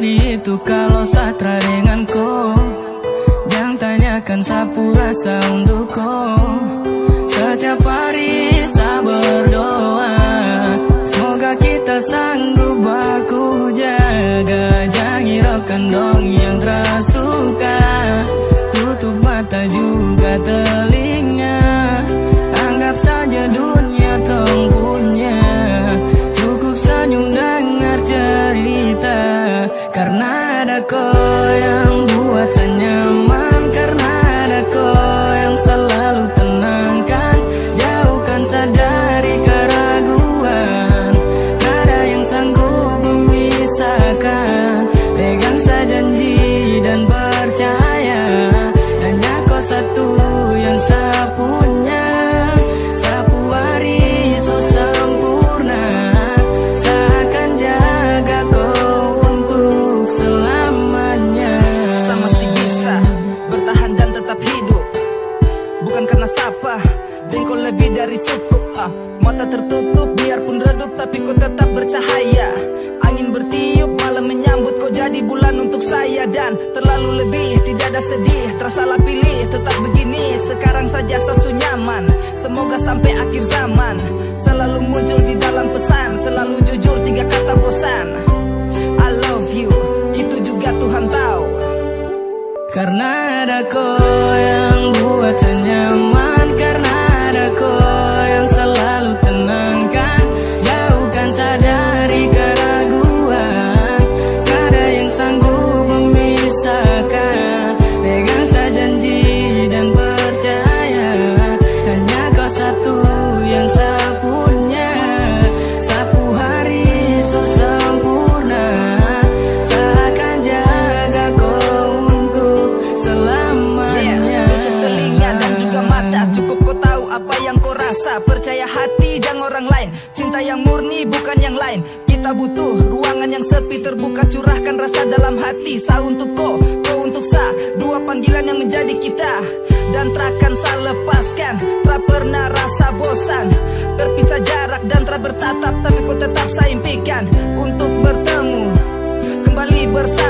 tadi itu kalau satra dengan kau Jangan tanyakan sapu rasa untuk kau Setiap hari saya berdoa Semoga kita sanggup baku jaga. Jangan hiraukan dong yang terasuka kau lebih dari cukup ah. Mata tertutup biarpun redup Tapi kau tetap bercahaya. Angin bertiup malam menyambut Kau jadi bulan untuk saya. Dan terlalu lebih tidak ada sedih Tersalah pilih tetap begini. Sekarang saja sesu nyaman. Semoga sampai akhir zaman Cinta yang murni bukan yang lain. Kita butuh ruangan yang sepi terbuka Curahkan rasa dalam hati. Sa untuk ko, ko untuk sa. Dua panggilan yang menjadi kita. Dan takkan sa lepaskan. Tak pernah rasa bosan. Terpisah jarak dan tak bertatap Tapi ku tetap sa impikan. Untuk bertemu Kembali bersama.